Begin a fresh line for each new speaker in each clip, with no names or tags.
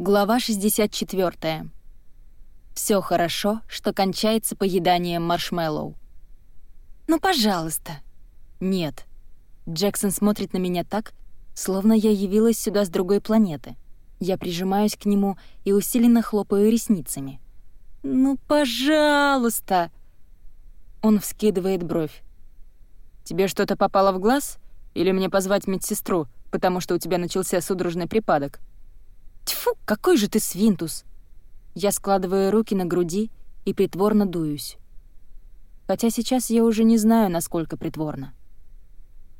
Глава 64. Все хорошо, что кончается поеданием маршмеллоу. «Ну, пожалуйста». «Нет». Джексон смотрит на меня так, словно я явилась сюда с другой планеты. Я прижимаюсь к нему и усиленно хлопаю ресницами. «Ну, пожалуйста!» Он вскидывает бровь. «Тебе что-то попало в глаз? Или мне позвать медсестру, потому что у тебя начался судорожный припадок?» Тьфу, какой же ты свинтус! Я складываю руки на груди и притворно дуюсь. Хотя сейчас я уже не знаю, насколько притворно.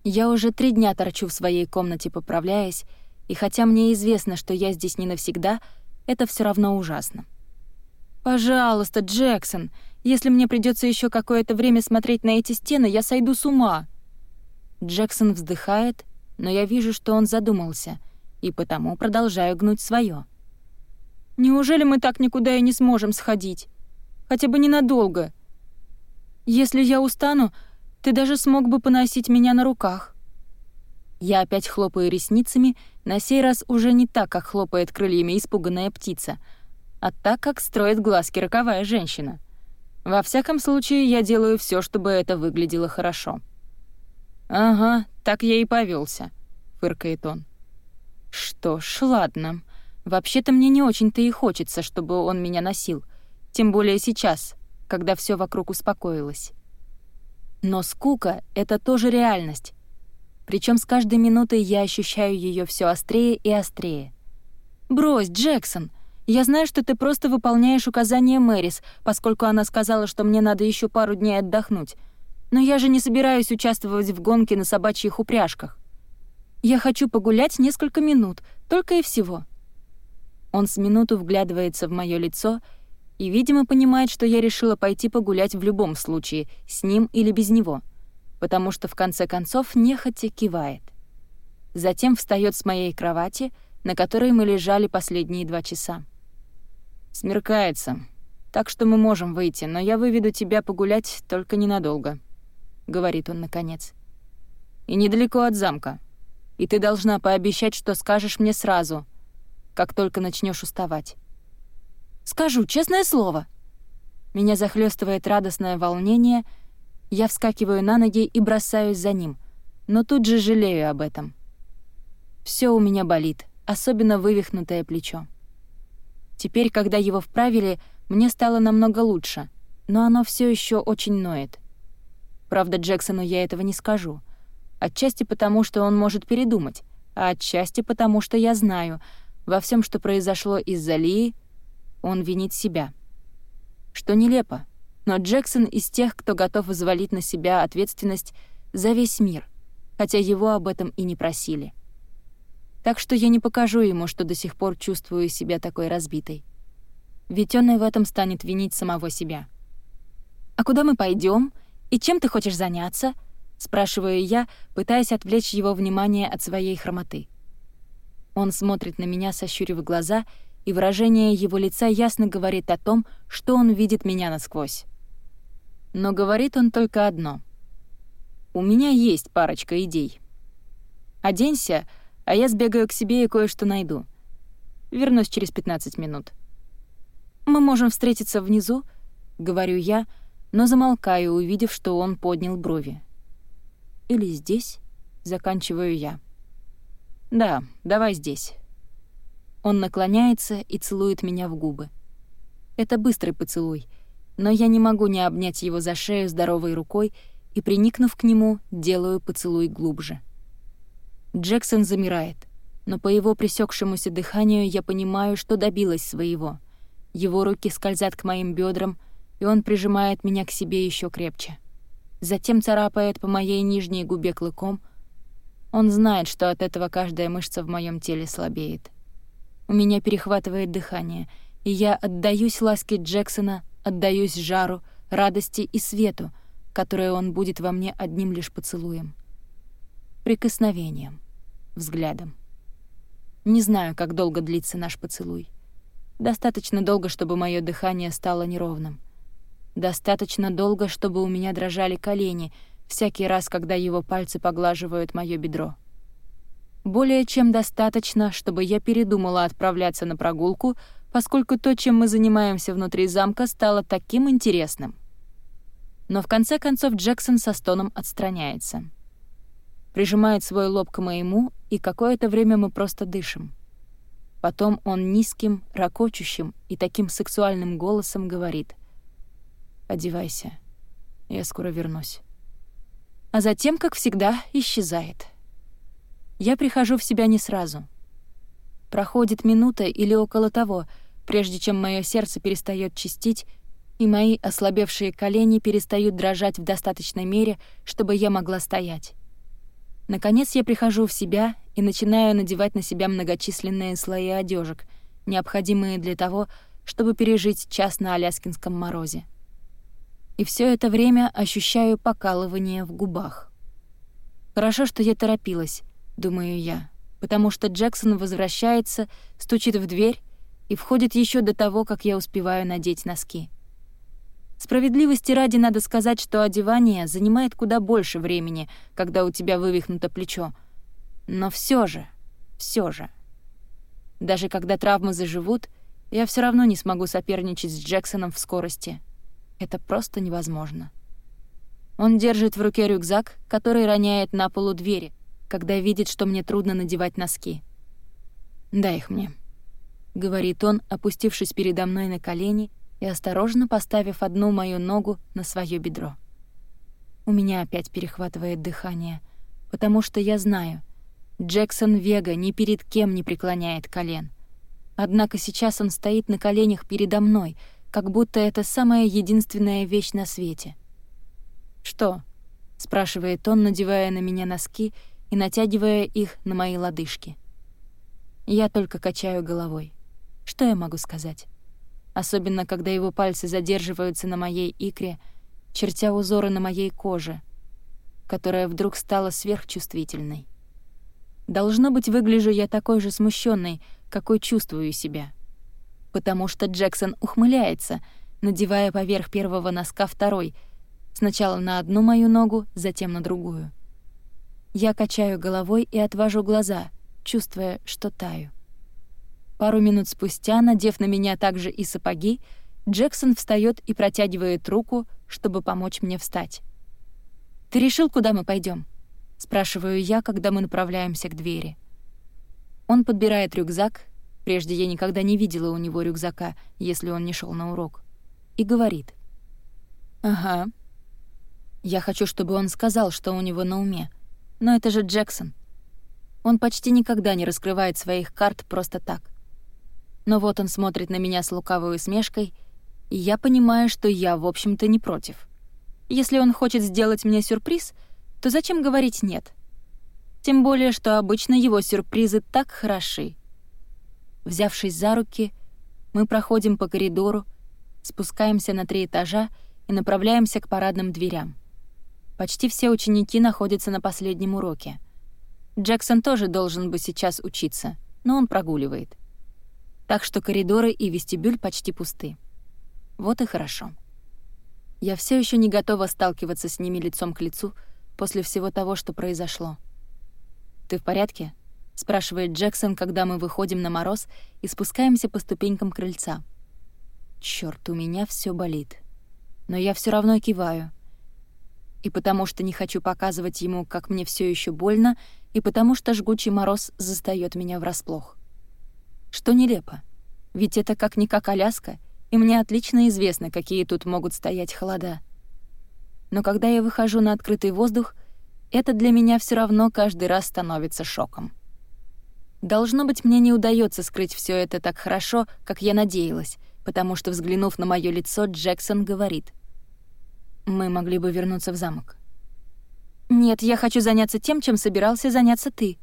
Я уже три дня торчу в своей комнате, поправляясь, и хотя мне известно, что я здесь не навсегда, это все равно ужасно. «Пожалуйста, Джексон, если мне придется еще какое-то время смотреть на эти стены, я сойду с ума». Джексон вздыхает, но я вижу, что он задумался, и потому продолжаю гнуть свое. «Неужели мы так никуда и не сможем сходить? Хотя бы ненадолго. Если я устану, ты даже смог бы поносить меня на руках». Я опять хлопаю ресницами, на сей раз уже не так, как хлопает крыльями испуганная птица, а так, как строит глазки роковая женщина. Во всяком случае, я делаю все, чтобы это выглядело хорошо. «Ага, так я и повелся, фыркает он. Что ж, ладно. Вообще-то мне не очень-то и хочется, чтобы он меня носил. Тем более сейчас, когда все вокруг успокоилось. Но скука — это тоже реальность. Причем с каждой минутой я ощущаю ее все острее и острее. «Брось, Джексон! Я знаю, что ты просто выполняешь указания Мэрис, поскольку она сказала, что мне надо еще пару дней отдохнуть. Но я же не собираюсь участвовать в гонке на собачьих упряжках. Я хочу погулять несколько минут, только и всего». Он с минуту вглядывается в моё лицо и, видимо, понимает, что я решила пойти погулять в любом случае, с ним или без него, потому что в конце концов нехотя кивает. Затем встаёт с моей кровати, на которой мы лежали последние два часа. «Смеркается, так что мы можем выйти, но я выведу тебя погулять только ненадолго», — говорит он наконец. «И недалеко от замка и ты должна пообещать, что скажешь мне сразу, как только начнешь уставать». «Скажу, честное слово!» Меня захлестывает радостное волнение, я вскакиваю на ноги и бросаюсь за ним, но тут же жалею об этом. Все у меня болит, особенно вывихнутое плечо. Теперь, когда его вправили, мне стало намного лучше, но оно все еще очень ноет. Правда, Джексону я этого не скажу — Отчасти потому, что он может передумать, а отчасти потому, что я знаю, во всем, что произошло из-за Лии, он винит себя. Что нелепо, но Джексон из тех, кто готов взвалить на себя ответственность за весь мир, хотя его об этом и не просили. Так что я не покажу ему, что до сих пор чувствую себя такой разбитой. Ведь он и в этом станет винить самого себя. «А куда мы пойдем? И чем ты хочешь заняться?» — спрашиваю я, пытаясь отвлечь его внимание от своей хромоты. Он смотрит на меня, сощурив глаза, и выражение его лица ясно говорит о том, что он видит меня насквозь. Но говорит он только одно. «У меня есть парочка идей. Оденься, а я сбегаю к себе и кое-что найду. Вернусь через 15 минут». «Мы можем встретиться внизу», — говорю я, но замолкаю, увидев, что он поднял брови или здесь?» — заканчиваю я. «Да, давай здесь». Он наклоняется и целует меня в губы. Это быстрый поцелуй, но я не могу не обнять его за шею здоровой рукой и, приникнув к нему, делаю поцелуй глубже. Джексон замирает, но по его пресекшемуся дыханию я понимаю, что добилась своего. Его руки скользят к моим бедрам, и он прижимает меня к себе еще крепче затем царапает по моей нижней губе клыком. Он знает, что от этого каждая мышца в моем теле слабеет. У меня перехватывает дыхание, и я отдаюсь ласке Джексона, отдаюсь жару, радости и свету, которое он будет во мне одним лишь поцелуем. Прикосновением, взглядом. Не знаю, как долго длится наш поцелуй. Достаточно долго, чтобы мое дыхание стало неровным. Достаточно долго, чтобы у меня дрожали колени всякий раз, когда его пальцы поглаживают моё бедро. Более чем достаточно, чтобы я передумала отправляться на прогулку, поскольку то, чем мы занимаемся внутри замка, стало таким интересным. Но в конце концов Джексон со стоном отстраняется. Прижимает свой лоб к моему, и какое-то время мы просто дышим. Потом он низким, ракочущим и таким сексуальным голосом говорит «Одевайся, я скоро вернусь». А затем, как всегда, исчезает. Я прихожу в себя не сразу. Проходит минута или около того, прежде чем мое сердце перестает чистить, и мои ослабевшие колени перестают дрожать в достаточной мере, чтобы я могла стоять. Наконец я прихожу в себя и начинаю надевать на себя многочисленные слои одежек, необходимые для того, чтобы пережить час на аляскинском морозе. И все это время ощущаю покалывание в губах. Хорошо, что я торопилась, думаю я, потому что Джексон возвращается, стучит в дверь и входит еще до того, как я успеваю надеть носки. Справедливости ради надо сказать, что одевание занимает куда больше времени, когда у тебя вывихнуто плечо. Но все же, все же. Даже когда травмы заживут, я все равно не смогу соперничать с Джексоном в скорости. Это просто невозможно. Он держит в руке рюкзак, который роняет на полу двери, когда видит, что мне трудно надевать носки. «Дай их мне», — говорит он, опустившись передо мной на колени и осторожно поставив одну мою ногу на свое бедро. У меня опять перехватывает дыхание, потому что я знаю, Джексон Вега ни перед кем не преклоняет колен. Однако сейчас он стоит на коленях передо мной, как будто это самая единственная вещь на свете. «Что?» — спрашивает он, надевая на меня носки и натягивая их на мои лодыжки. Я только качаю головой. Что я могу сказать? особенно когда его пальцы задерживаются на моей икре, чертя узоры на моей коже, которая вдруг стала сверхчувствительной. Должно быть, выгляжу я такой же смущенной, какой чувствую себя. Потому что Джексон ухмыляется, надевая поверх первого носка второй, сначала на одну мою ногу, затем на другую. Я качаю головой и отвожу глаза, чувствуя, что таю. Пару минут спустя, надев на меня также и сапоги, Джексон встает и протягивает руку, чтобы помочь мне встать. «Ты решил, куда мы пойдем? спрашиваю я, когда мы направляемся к двери. Он подбирает рюкзак, прежде я никогда не видела у него рюкзака, если он не шел на урок, и говорит. «Ага». Я хочу, чтобы он сказал, что у него на уме. Но это же Джексон. Он почти никогда не раскрывает своих карт просто так. Но вот он смотрит на меня с лукавой усмешкой, и я понимаю, что я, в общем-то, не против. Если он хочет сделать мне сюрприз, то зачем говорить «нет»? Тем более, что обычно его сюрпризы так хороши. Взявшись за руки, мы проходим по коридору, спускаемся на три этажа и направляемся к парадным дверям. Почти все ученики находятся на последнем уроке. Джексон тоже должен бы сейчас учиться, но он прогуливает так что коридоры и вестибюль почти пусты. Вот и хорошо. Я все еще не готова сталкиваться с ними лицом к лицу после всего того, что произошло. «Ты в порядке?» — спрашивает Джексон, когда мы выходим на мороз и спускаемся по ступенькам крыльца. Черт, у меня все болит. Но я все равно киваю. И потому что не хочу показывать ему, как мне все еще больно, и потому что жгучий мороз застаёт меня врасплох что нелепо. Ведь это как-никак Аляска, и мне отлично известно, какие тут могут стоять холода. Но когда я выхожу на открытый воздух, это для меня все равно каждый раз становится шоком. Должно быть, мне не удается скрыть все это так хорошо, как я надеялась, потому что, взглянув на мое лицо, Джексон говорит. «Мы могли бы вернуться в замок». «Нет, я хочу заняться тем, чем собирался заняться ты.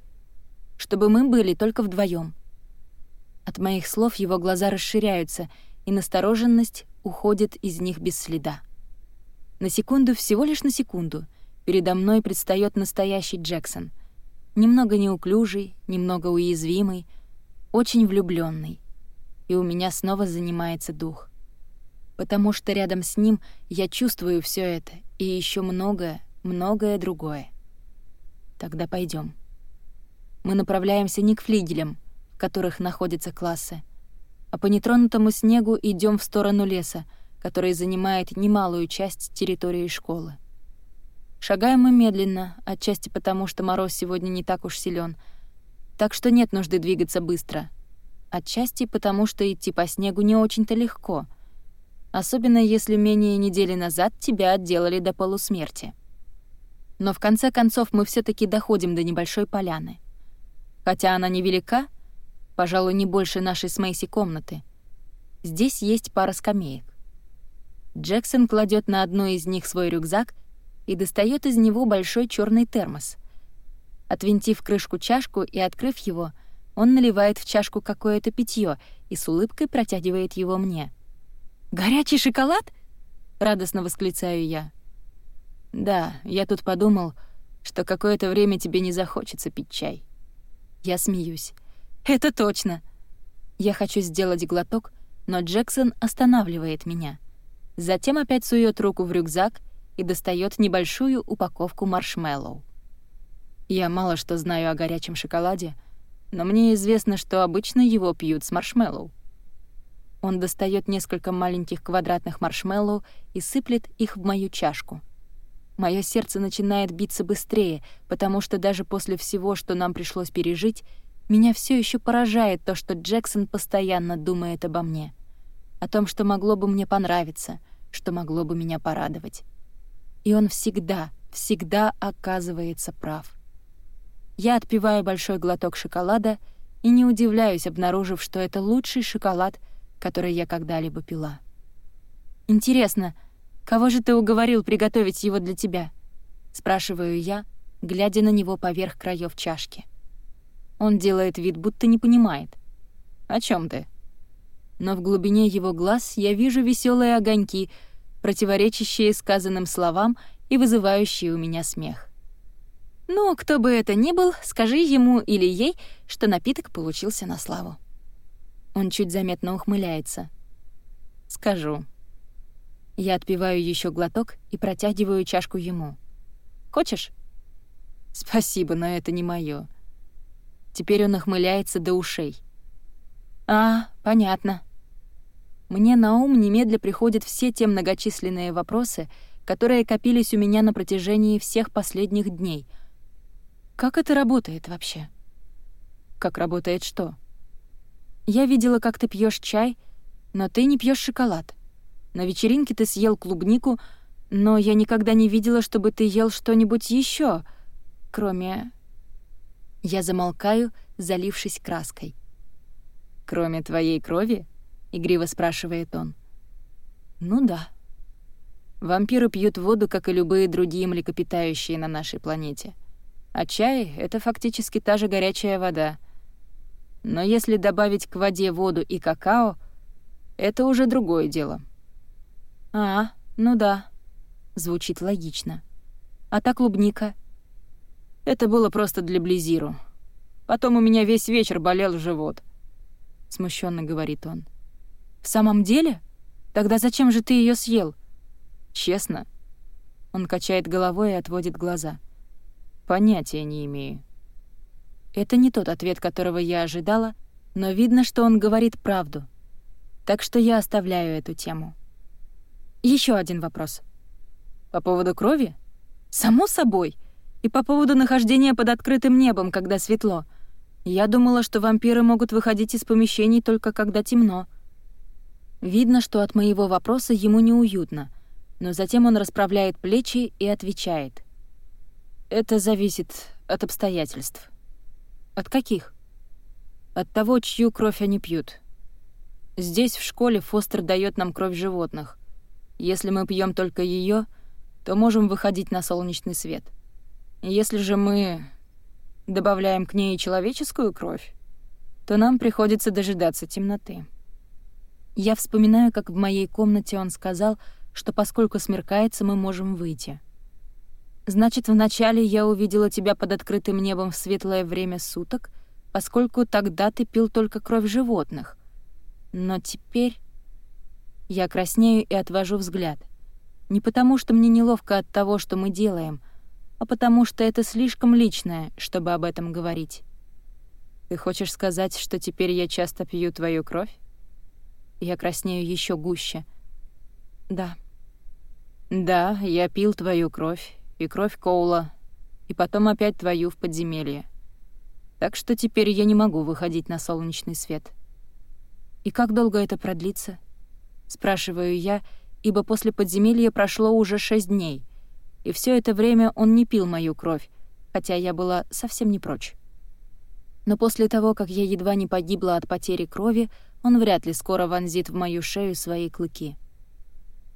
Чтобы мы были только вдвоем. От моих слов его глаза расширяются, и настороженность уходит из них без следа. На секунду, всего лишь на секунду, передо мной предстает настоящий Джексон. Немного неуклюжий, немного уязвимый, очень влюбленный. И у меня снова занимается дух. Потому что рядом с ним я чувствую все это и еще многое, многое другое. Тогда пойдем. Мы направляемся не к флигелям, в которых находятся классы, а по нетронутому снегу идем в сторону леса, который занимает немалую часть территории школы. Шагаем мы медленно, отчасти потому, что мороз сегодня не так уж силен, так что нет нужды двигаться быстро. Отчасти потому, что идти по снегу не очень-то легко, особенно если менее недели назад тебя отделали до полусмерти. Но в конце концов мы все таки доходим до небольшой поляны. Хотя она невелика, пожалуй, не больше нашей с Мэйси комнаты. Здесь есть пара скамеек. Джексон кладет на одну из них свой рюкзак и достает из него большой черный термос. Отвинтив крышку чашку и открыв его, он наливает в чашку какое-то питье и с улыбкой протягивает его мне. «Горячий шоколад?» — радостно восклицаю я. «Да, я тут подумал, что какое-то время тебе не захочется пить чай». Я смеюсь. «Это точно!» Я хочу сделать глоток, но Джексон останавливает меня. Затем опять сует руку в рюкзак и достает небольшую упаковку маршмеллоу. Я мало что знаю о горячем шоколаде, но мне известно, что обычно его пьют с маршмеллоу. Он достает несколько маленьких квадратных маршмеллоу и сыплет их в мою чашку. Мое сердце начинает биться быстрее, потому что даже после всего, что нам пришлось пережить, меня все еще поражает то, что Джексон постоянно думает обо мне — о том, что могло бы мне понравиться, что могло бы меня порадовать. И он всегда, всегда оказывается прав. Я отпиваю большой глоток шоколада и не удивляюсь, обнаружив, что это лучший шоколад, который я когда-либо пила. «Интересно, кого же ты уговорил приготовить его для тебя?» — спрашиваю я, глядя на него поверх краев чашки. Он делает вид, будто не понимает. «О чем ты?» но в глубине его глаз я вижу веселые огоньки, противоречащие сказанным словам и вызывающие у меня смех. «Ну, кто бы это ни был, скажи ему или ей, что напиток получился на славу». Он чуть заметно ухмыляется. «Скажу». Я отпиваю еще глоток и протягиваю чашку ему. «Хочешь?» «Спасибо, но это не моё». Теперь он охмыляется до ушей. «А, понятно». Мне на ум немедля приходят все те многочисленные вопросы, которые копились у меня на протяжении всех последних дней. Как это работает вообще? Как работает что? Я видела, как ты пьешь чай, но ты не пьешь шоколад. На вечеринке ты съел клубнику, но я никогда не видела, чтобы ты ел что-нибудь еще, кроме... Я замолкаю, залившись краской. «Кроме твоей крови?» — игриво спрашивает он. «Ну да». Вампиры пьют воду, как и любые другие млекопитающие на нашей планете. А чай — это фактически та же горячая вода. Но если добавить к воде воду и какао, это уже другое дело. «А, ну да», — звучит логично. «А та клубника?» Это было просто для Близиру. Потом у меня весь вечер болел живот —— смущенно говорит он. «В самом деле? Тогда зачем же ты ее съел?» «Честно?» Он качает головой и отводит глаза. «Понятия не имею». Это не тот ответ, которого я ожидала, но видно, что он говорит правду. Так что я оставляю эту тему. Еще один вопрос. По поводу крови? Само собой. И по поводу нахождения под открытым небом, когда светло — я думала, что вампиры могут выходить из помещений только когда темно. Видно, что от моего вопроса ему неуютно, но затем он расправляет плечи и отвечает. Это зависит от обстоятельств. От каких? От того, чью кровь они пьют. Здесь, в школе, Фостер дает нам кровь животных. Если мы пьем только ее, то можем выходить на солнечный свет. Если же мы добавляем к ней человеческую кровь, то нам приходится дожидаться темноты. Я вспоминаю, как в моей комнате он сказал, что поскольку смеркается, мы можем выйти. Значит, вначале я увидела тебя под открытым небом в светлое время суток, поскольку тогда ты пил только кровь животных. Но теперь... Я краснею и отвожу взгляд. Не потому, что мне неловко от того, что мы делаем — а потому что это слишком личное, чтобы об этом говорить. Ты хочешь сказать, что теперь я часто пью твою кровь? Я краснею еще гуще. Да. Да, я пил твою кровь, и кровь Коула, и потом опять твою в подземелье. Так что теперь я не могу выходить на солнечный свет. И как долго это продлится? Спрашиваю я, ибо после подземелья прошло уже шесть дней, и все это время он не пил мою кровь, хотя я была совсем не прочь. Но после того, как я едва не погибла от потери крови, он вряд ли скоро вонзит в мою шею свои клыки.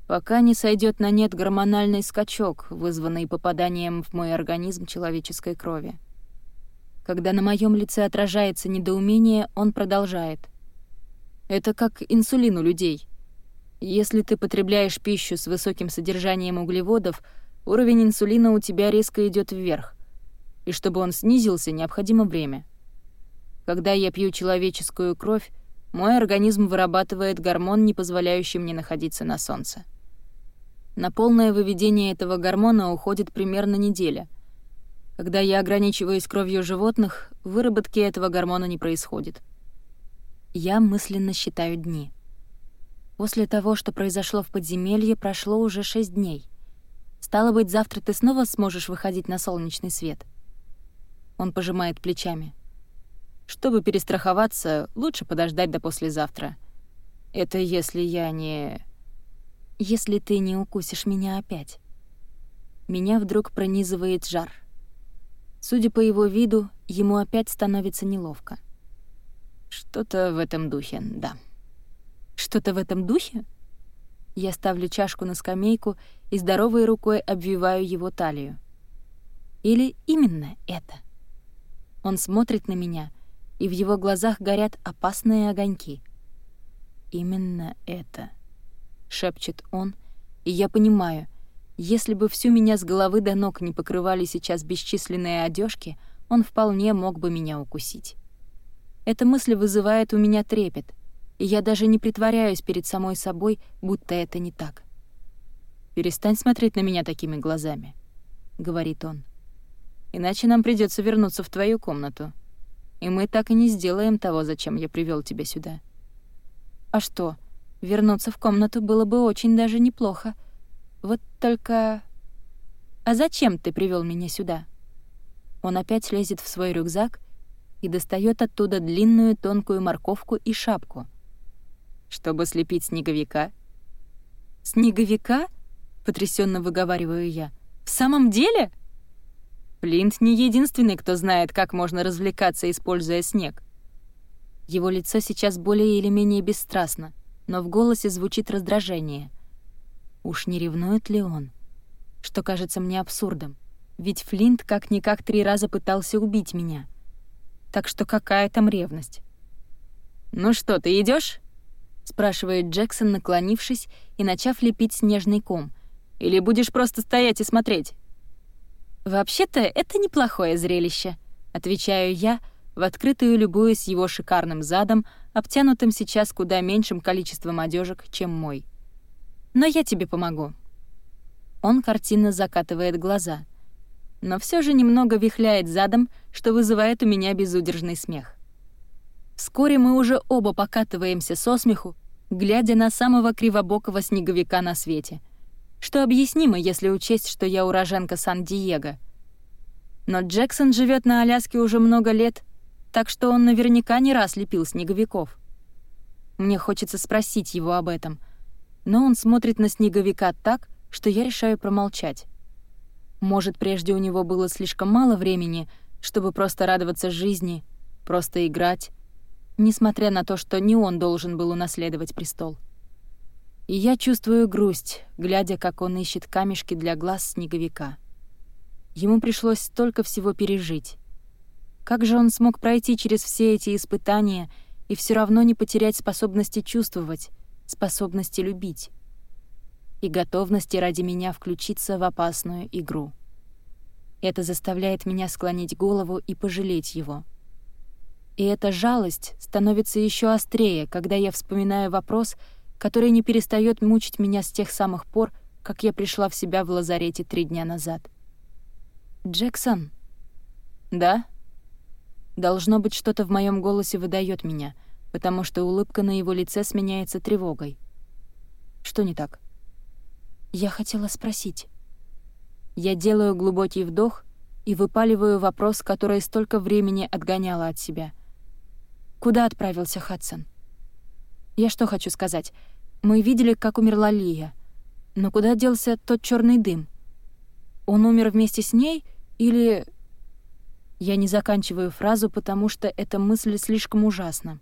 Пока не сойдет на нет гормональный скачок, вызванный попаданием в мой организм человеческой крови. Когда на моем лице отражается недоумение, он продолжает. Это как инсулин у людей. Если ты потребляешь пищу с высоким содержанием углеводов, уровень инсулина у тебя резко идет вверх. И чтобы он снизился, необходимо время. Когда я пью человеческую кровь, мой организм вырабатывает гормон, не позволяющий мне находиться на солнце. На полное выведение этого гормона уходит примерно неделя. Когда я ограничиваюсь кровью животных, выработки этого гормона не происходит. Я мысленно считаю дни. После того, что произошло в подземелье, прошло уже шесть дней. Стало быть, завтра ты снова сможешь выходить на солнечный свет. Он пожимает плечами. Чтобы перестраховаться, лучше подождать до послезавтра. Это если я не... Если ты не укусишь меня опять. Меня вдруг пронизывает жар. Судя по его виду, ему опять становится неловко. Что-то в этом духе, да. Что-то в этом духе? Я ставлю чашку на скамейку и здоровой рукой обвиваю его талию. Или именно это? Он смотрит на меня — и в его глазах горят опасные огоньки. «Именно это», — шепчет он, и я понимаю, если бы всю меня с головы до ног не покрывали сейчас бесчисленные одежки, он вполне мог бы меня укусить. Эта мысль вызывает у меня трепет, и я даже не притворяюсь перед самой собой, будто это не так. «Перестань смотреть на меня такими глазами», — говорит он. «Иначе нам придется вернуться в твою комнату и мы так и не сделаем того, зачем я привел тебя сюда. А что, вернуться в комнату было бы очень даже неплохо. Вот только... А зачем ты привел меня сюда? Он опять лезет в свой рюкзак и достает оттуда длинную тонкую морковку и шапку. Чтобы слепить снеговика. «Снеговика?» — потрясенно выговариваю я. «В самом деле?» Флинт не единственный, кто знает, как можно развлекаться, используя снег. Его лицо сейчас более или менее бесстрастно, но в голосе звучит раздражение. Уж не ревнует ли он? Что кажется мне абсурдом. Ведь Флинт как-никак три раза пытался убить меня. Так что какая там ревность? «Ну что, ты идешь? спрашивает Джексон, наклонившись и начав лепить снежный ком. «Или будешь просто стоять и смотреть?» «Вообще-то это неплохое зрелище», — отвечаю я, в открытую любуясь его шикарным задом, обтянутым сейчас куда меньшим количеством одежек, чем мой. «Но я тебе помогу». Он картинно закатывает глаза, но все же немного вихляет задом, что вызывает у меня безудержный смех. Вскоре мы уже оба покатываемся со смеху, глядя на самого кривобокого снеговика на свете — что объяснимо, если учесть, что я уроженка Сан-Диего. Но Джексон живет на Аляске уже много лет, так что он наверняка не раз лепил снеговиков. Мне хочется спросить его об этом, но он смотрит на снеговика так, что я решаю промолчать. Может, прежде у него было слишком мало времени, чтобы просто радоваться жизни, просто играть, несмотря на то, что не он должен был унаследовать престол. И я чувствую грусть, глядя, как он ищет камешки для глаз снеговика. Ему пришлось столько всего пережить. Как же он смог пройти через все эти испытания и все равно не потерять способности чувствовать, способности любить? И готовности ради меня включиться в опасную игру. Это заставляет меня склонить голову и пожалеть его. И эта жалость становится еще острее, когда я вспоминаю вопрос — который не перестает мучить меня с тех самых пор, как я пришла в себя в лазарете три дня назад. «Джексон?» «Да?» Должно быть, что-то в моем голосе выдает меня, потому что улыбка на его лице сменяется тревогой. Что не так? Я хотела спросить. Я делаю глубокий вдох и выпаливаю вопрос, который столько времени отгоняла от себя. Куда отправился Хадсон? Я что хочу сказать? Мы видели, как умерла Лия. Но куда делся тот черный дым? Он умер вместе с ней или... Я не заканчиваю фразу, потому что эта мысль слишком ужасна.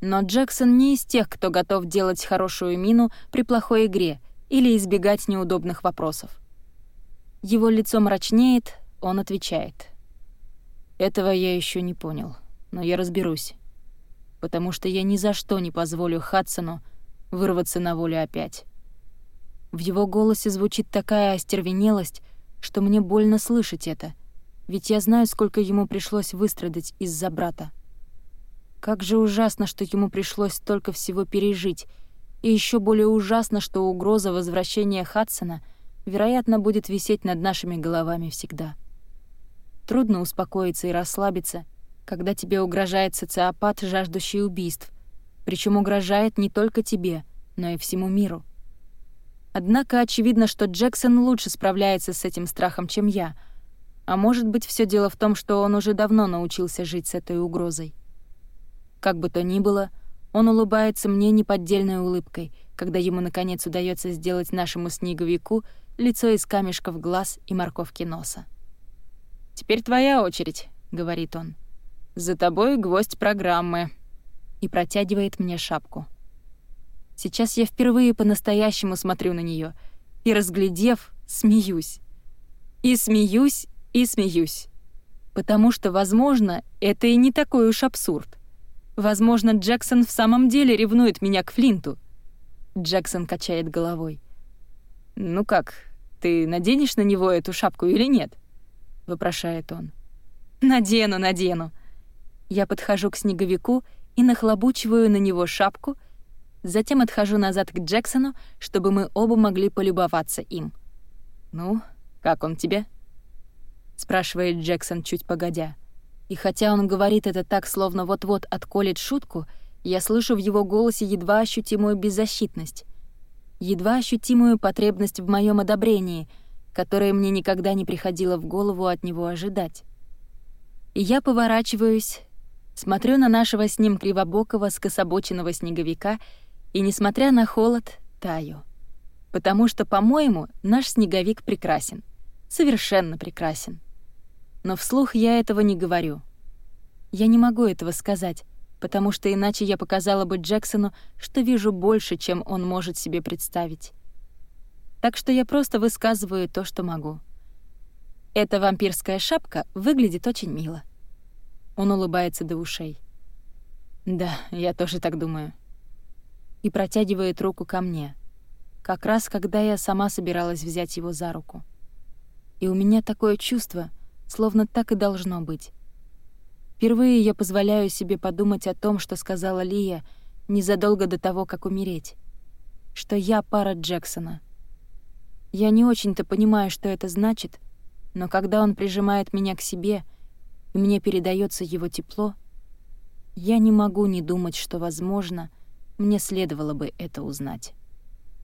Но Джексон не из тех, кто готов делать хорошую мину при плохой игре или избегать неудобных вопросов. Его лицо мрачнеет, он отвечает. «Этого я еще не понял, но я разберусь, потому что я ни за что не позволю Хадсону вырваться на волю опять». В его голосе звучит такая остервенелость, что мне больно слышать это, ведь я знаю, сколько ему пришлось выстрадать из-за брата. Как же ужасно, что ему пришлось столько всего пережить, и еще более ужасно, что угроза возвращения Хадсона, вероятно, будет висеть над нашими головами всегда. Трудно успокоиться и расслабиться, когда тебе угрожает социопат, жаждущий убийств, причем угрожает не только тебе, но и всему миру. Однако очевидно, что Джексон лучше справляется с этим страхом, чем я. А может быть, все дело в том, что он уже давно научился жить с этой угрозой. Как бы то ни было, он улыбается мне неподдельной улыбкой, когда ему, наконец, удается сделать нашему снеговику лицо из камешков глаз и морковки носа. «Теперь твоя очередь», — говорит он. «За тобой гвоздь программы». И протягивает мне шапку. Сейчас я впервые по-настоящему смотрю на нее и, разглядев, смеюсь. И смеюсь, и смеюсь. Потому что, возможно, это и не такой уж абсурд. Возможно, Джексон в самом деле ревнует меня к Флинту. Джексон качает головой. «Ну как, ты наденешь на него эту шапку или нет?» — вопрошает он. «Надену, надену». Я подхожу к снеговику и нахлобучиваю на него шапку — Затем отхожу назад к Джексону, чтобы мы оба могли полюбоваться им. «Ну, как он тебе?» — спрашивает Джексон чуть погодя. И хотя он говорит это так, словно вот-вот отколет шутку, я слышу в его голосе едва ощутимую беззащитность, едва ощутимую потребность в моем одобрении, которое мне никогда не приходило в голову от него ожидать. И я поворачиваюсь, смотрю на нашего с ним кривобокого скособоченного снеговика — и, несмотря на холод, таю. Потому что, по-моему, наш снеговик прекрасен. Совершенно прекрасен. Но вслух я этого не говорю. Я не могу этого сказать, потому что иначе я показала бы Джексону, что вижу больше, чем он может себе представить. Так что я просто высказываю то, что могу. Эта вампирская шапка выглядит очень мило. Он улыбается до ушей. Да, я тоже так думаю и протягивает руку ко мне, как раз когда я сама собиралась взять его за руку. И у меня такое чувство, словно так и должно быть. Впервые я позволяю себе подумать о том, что сказала Лия незадолго до того, как умереть. Что я пара Джексона. Я не очень-то понимаю, что это значит, но когда он прижимает меня к себе, и мне передается его тепло, я не могу не думать, что, возможно, — мне следовало бы это узнать.